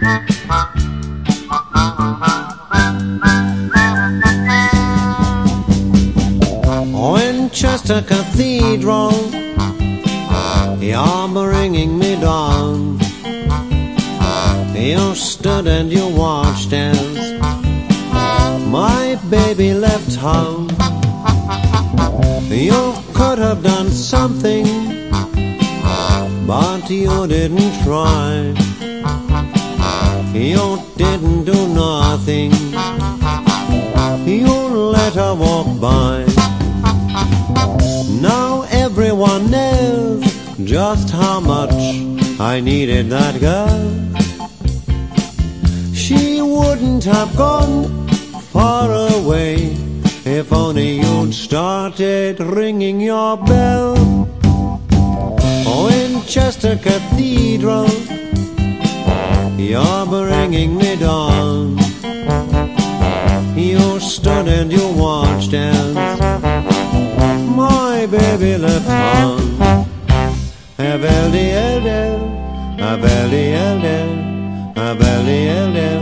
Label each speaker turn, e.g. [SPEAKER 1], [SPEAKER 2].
[SPEAKER 1] Oh, Winchester Cathedral, the armor ringing me down. You stood and you watched as my baby left home. You could have done something, but you didn't try. You didn't do nothing. You let her walk by. Now everyone knows just how much I needed that girl. She wouldn't have gone far away if only you'd started ringing your bell. Oh, Winchester Cathedral, you're bringing me down. You stood and you watched as my baby left home. A belly, a belly, a belly, a belly, a belly,